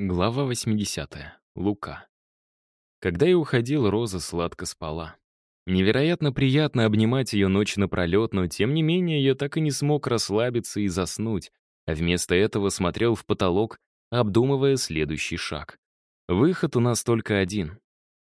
Глава 80. Лука. Когда я уходил, Роза сладко спала. Невероятно приятно обнимать ее ночь напролет, но тем не менее я так и не смог расслабиться и заснуть, а вместо этого смотрел в потолок, обдумывая следующий шаг. Выход у нас только один.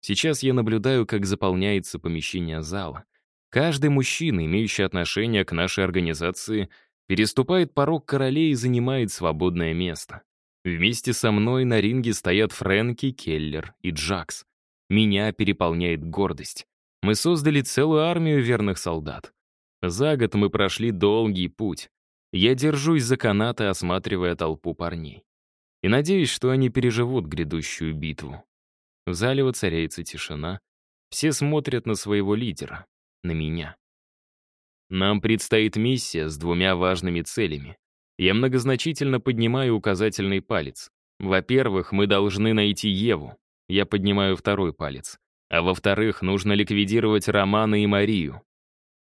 Сейчас я наблюдаю, как заполняется помещение зала. Каждый мужчина, имеющий отношение к нашей организации, переступает порог королей и занимает свободное место. Вместе со мной на ринге стоят Фрэнки, Келлер и Джакс. Меня переполняет гордость. Мы создали целую армию верных солдат. За год мы прошли долгий путь. Я держусь за канаты, осматривая толпу парней. И надеюсь, что они переживут грядущую битву. В зале воцаряется тишина. Все смотрят на своего лидера, на меня. Нам предстоит миссия с двумя важными целями. Я многозначительно поднимаю указательный палец. Во-первых, мы должны найти Еву. Я поднимаю второй палец. А во-вторых, нужно ликвидировать Романа и Марию.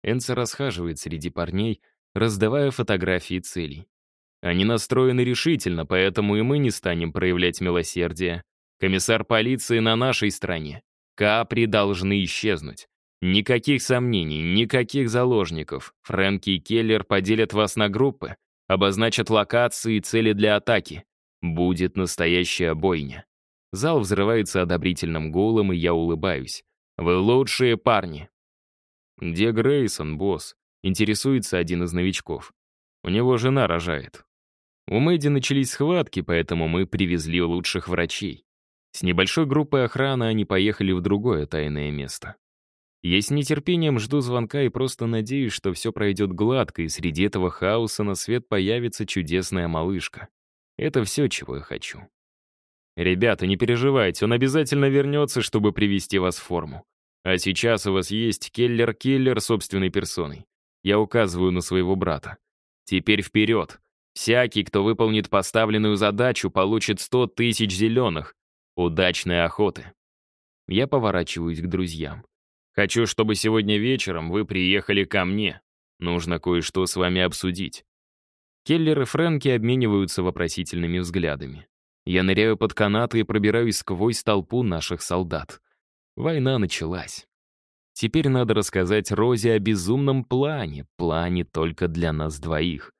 Энца расхаживает среди парней, раздавая фотографии целей. Они настроены решительно, поэтому и мы не станем проявлять милосердие. Комиссар полиции на нашей стороне. Капри должны исчезнуть. Никаких сомнений, никаких заложников. Фрэнки и Келлер поделят вас на группы, обозначат локации и цели для атаки. Будет настоящая бойня. Зал взрывается одобрительным гулом, и я улыбаюсь. Вы лучшие парни. Где Грейсон, босс? Интересуется один из новичков. У него жена рожает. У Мэдди начались схватки, поэтому мы привезли лучших врачей. С небольшой группой охраны они поехали в другое тайное место. Я с нетерпением жду звонка и просто надеюсь, что все пройдет гладко, и среди этого хаоса на свет появится чудесная малышка. Это все, чего я хочу. Ребята, не переживайте, он обязательно вернется, чтобы привести вас в форму. А сейчас у вас есть Келлер-Киллер собственной персоной. Я указываю на своего брата. Теперь вперед. Всякий, кто выполнит поставленную задачу, получит 100 тысяч зеленых. Удачной охоты. Я поворачиваюсь к друзьям. Хочу, чтобы сегодня вечером вы приехали ко мне. Нужно кое-что с вами обсудить». Келлер и Фрэнки обмениваются вопросительными взглядами. Я ныряю под канаты и пробираюсь сквозь толпу наших солдат. Война началась. Теперь надо рассказать Розе о безумном плане, плане только для нас двоих.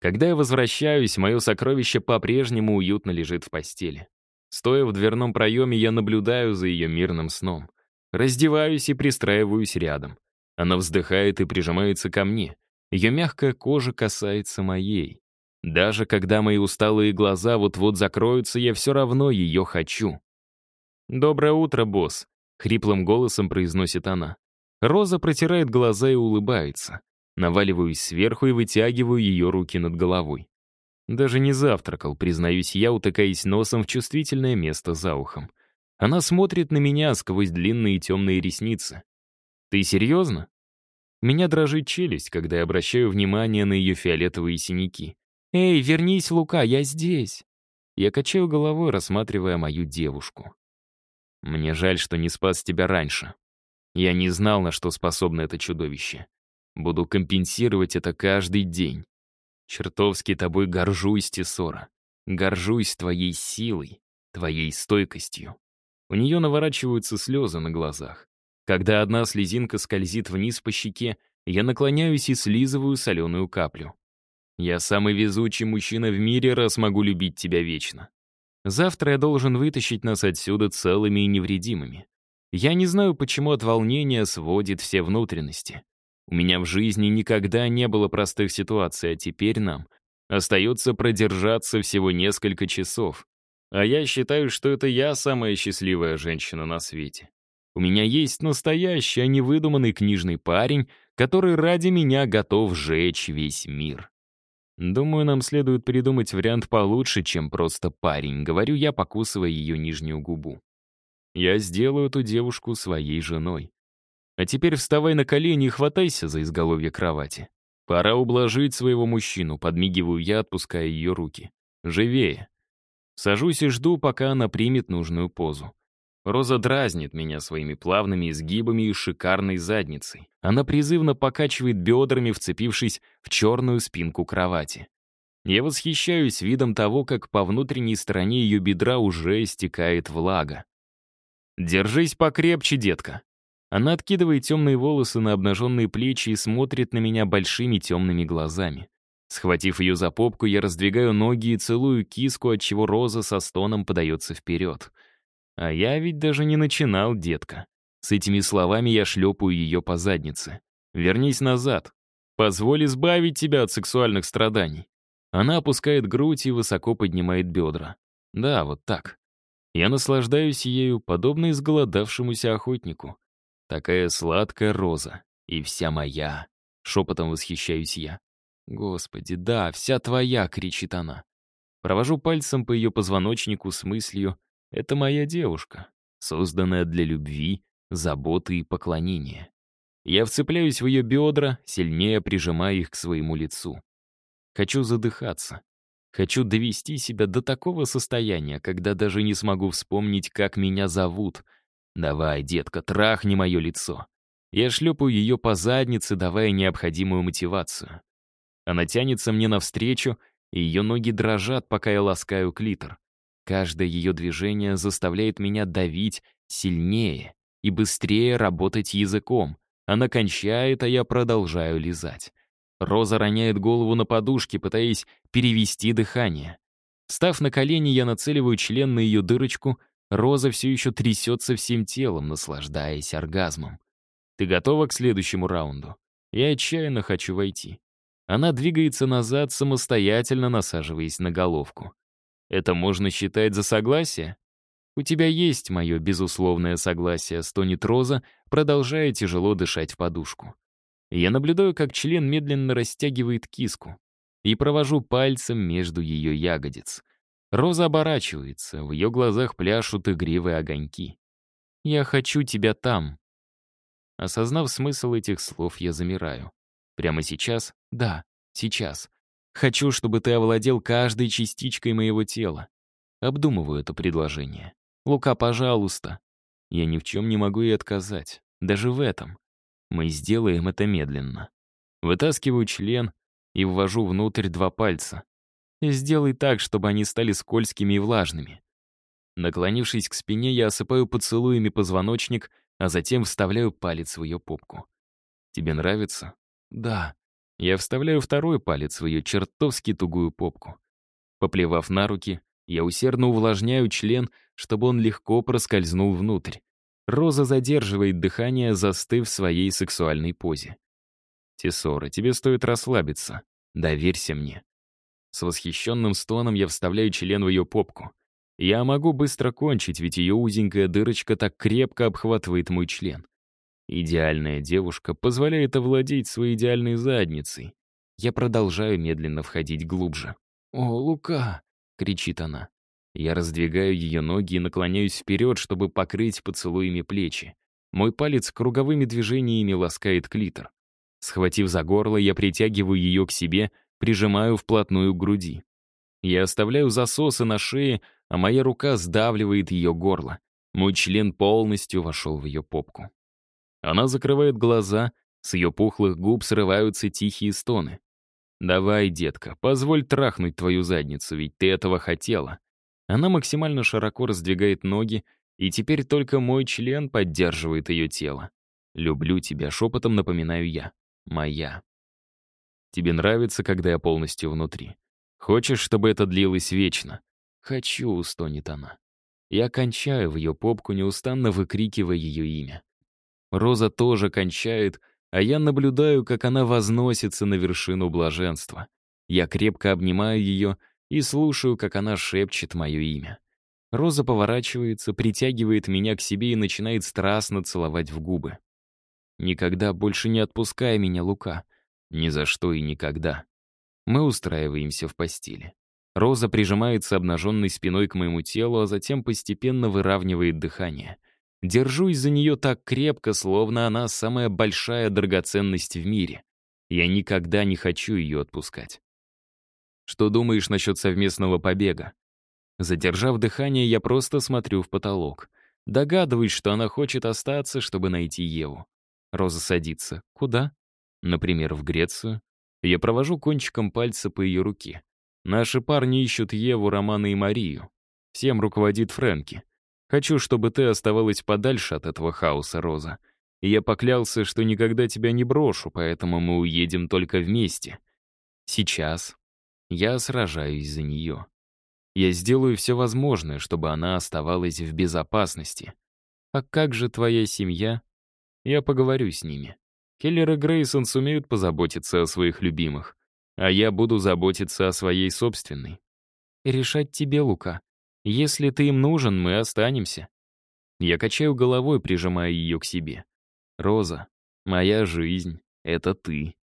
Когда я возвращаюсь, мое сокровище по-прежнему уютно лежит в постели. Стоя в дверном проеме, я наблюдаю за ее мирным сном. Раздеваюсь и пристраиваюсь рядом. Она вздыхает и прижимается ко мне. Ее мягкая кожа касается моей. Даже когда мои усталые глаза вот-вот закроются, я все равно ее хочу. «Доброе утро, босс», — хриплым голосом произносит она. Роза протирает глаза и улыбается. Наваливаюсь сверху и вытягиваю ее руки над головой. Даже не завтракал, признаюсь я, утыкаясь носом в чувствительное место за ухом. Она смотрит на меня сквозь длинные темные ресницы. «Ты серьезно?» Меня дрожит челюсть, когда я обращаю внимание на ее фиолетовые синяки. «Эй, вернись, Лука, я здесь!» Я качаю головой, рассматривая мою девушку. «Мне жаль, что не спас тебя раньше. Я не знал, на что способно это чудовище. Буду компенсировать это каждый день. Чертовски тобой горжусь, Тесора. Горжусь твоей силой, твоей стойкостью. У нее наворачиваются слезы на глазах. Когда одна слезинка скользит вниз по щеке, я наклоняюсь и слизываю соленую каплю. Я самый везучий мужчина в мире, раз могу любить тебя вечно. Завтра я должен вытащить нас отсюда целыми и невредимыми. Я не знаю, почему от волнения сводит все внутренности. У меня в жизни никогда не было простых ситуаций, а теперь нам остается продержаться всего несколько часов. А я считаю, что это я самая счастливая женщина на свете. У меня есть настоящий, а не выдуманный книжный парень, который ради меня готов сжечь весь мир. Думаю, нам следует придумать вариант получше, чем просто парень, говорю я, покусывая ее нижнюю губу. Я сделаю эту девушку своей женой. А теперь вставай на колени и хватайся за изголовье кровати. Пора ублажить своего мужчину, подмигиваю я, отпуская ее руки. Живее. Сажусь и жду, пока она примет нужную позу. Роза дразнит меня своими плавными изгибами и шикарной задницей. Она призывно покачивает бедрами, вцепившись в черную спинку кровати. Я восхищаюсь видом того, как по внутренней стороне ее бедра уже стекает влага. «Держись покрепче, детка». Она откидывает темные волосы на обнаженные плечи и смотрит на меня большими темными глазами. Схватив ее за попку, я раздвигаю ноги и целую киску, отчего Роза со стоном подается вперед. А я ведь даже не начинал, детка. С этими словами я шлепаю ее по заднице. «Вернись назад. Позволь избавить тебя от сексуальных страданий». Она опускает грудь и высоко поднимает бедра. Да, вот так. Я наслаждаюсь ею, подобно изголодавшемуся охотнику. Такая сладкая роза. И вся моя. Шепотом восхищаюсь я. «Господи, да, вся твоя!» — кричит она. Провожу пальцем по ее позвоночнику с мыслью «Это моя девушка, созданная для любви, заботы и поклонения». Я вцепляюсь в ее бедра, сильнее прижимая их к своему лицу. Хочу задыхаться. Хочу довести себя до такого состояния, когда даже не смогу вспомнить, как меня зовут. Давай, детка, трахни мое лицо. Я шлепаю ее по заднице, давая необходимую мотивацию. Она тянется мне навстречу, и ее ноги дрожат, пока я ласкаю клитор. Каждое ее движение заставляет меня давить сильнее и быстрее работать языком. Она кончает, а я продолжаю лизать. Роза роняет голову на подушке, пытаясь перевести дыхание. Став на колени, я нацеливаю член на ее дырочку. Роза все еще трясется всем телом, наслаждаясь оргазмом. «Ты готова к следующему раунду?» Я отчаянно хочу войти. Она двигается назад, самостоятельно насаживаясь на головку. Это можно считать за согласие? У тебя есть мое безусловное согласие, стонет Роза, продолжая тяжело дышать в подушку. Я наблюдаю, как член медленно растягивает киску и провожу пальцем между ее ягодиц. Роза оборачивается, в ее глазах пляшут игривые огоньки. «Я хочу тебя там». Осознав смысл этих слов, я замираю. Прямо сейчас? Да, сейчас. Хочу, чтобы ты овладел каждой частичкой моего тела. Обдумываю это предложение. Лука, пожалуйста. Я ни в чем не могу ей отказать. Даже в этом. Мы сделаем это медленно. Вытаскиваю член и ввожу внутрь два пальца. Сделай так, чтобы они стали скользкими и влажными. Наклонившись к спине, я осыпаю поцелуями позвоночник, а затем вставляю палец в ее попку. «Тебе нравится?» Да. Я вставляю второй палец в ее чертовски тугую попку. Поплевав на руки, я усердно увлажняю член, чтобы он легко проскользнул внутрь. Роза задерживает дыхание, застыв в своей сексуальной позе. «Тесора, тебе стоит расслабиться. Доверься мне». С восхищенным стоном я вставляю член в ее попку. Я могу быстро кончить, ведь ее узенькая дырочка так крепко обхватывает мой член. Идеальная девушка позволяет овладеть своей идеальной задницей. Я продолжаю медленно входить глубже. «О, Лука!» — кричит она. Я раздвигаю ее ноги и наклоняюсь вперед, чтобы покрыть поцелуями плечи. Мой палец круговыми движениями ласкает клитор. Схватив за горло, я притягиваю ее к себе, прижимаю вплотную к груди. Я оставляю засосы на шее, а моя рука сдавливает ее горло. Мой член полностью вошел в ее попку. Она закрывает глаза, с ее пухлых губ срываются тихие стоны. «Давай, детка, позволь трахнуть твою задницу, ведь ты этого хотела». Она максимально широко раздвигает ноги, и теперь только мой член поддерживает ее тело. «Люблю тебя», — шепотом напоминаю я. «Моя». «Тебе нравится, когда я полностью внутри? Хочешь, чтобы это длилось вечно?» «Хочу», — стонет она. Я кончаю в ее попку, неустанно выкрикивая ее имя. Роза тоже кончает, а я наблюдаю, как она возносится на вершину блаженства. Я крепко обнимаю ее и слушаю, как она шепчет мое имя. Роза поворачивается, притягивает меня к себе и начинает страстно целовать в губы. «Никогда больше не отпускай меня, Лука. Ни за что и никогда». Мы устраиваемся в постели. Роза прижимается обнаженной спиной к моему телу, а затем постепенно выравнивает дыхание. Держусь за нее так крепко, словно она самая большая драгоценность в мире. Я никогда не хочу ее отпускать. Что думаешь насчет совместного побега? Задержав дыхание, я просто смотрю в потолок. Догадываюсь, что она хочет остаться, чтобы найти Еву. Роза садится. Куда? Например, в Грецию. Я провожу кончиком пальца по ее руке. Наши парни ищут Еву, Романа и Марию. Всем руководит Фрэнки. Хочу, чтобы ты оставалась подальше от этого хаоса, Роза. И я поклялся, что никогда тебя не брошу, поэтому мы уедем только вместе. Сейчас я сражаюсь за нее. Я сделаю все возможное, чтобы она оставалась в безопасности. А как же твоя семья? Я поговорю с ними. Келлер и Грейсон сумеют позаботиться о своих любимых, а я буду заботиться о своей собственной. Решать тебе, Лука. Если ты им нужен, мы останемся. Я качаю головой, прижимая ее к себе. Роза, моя жизнь — это ты.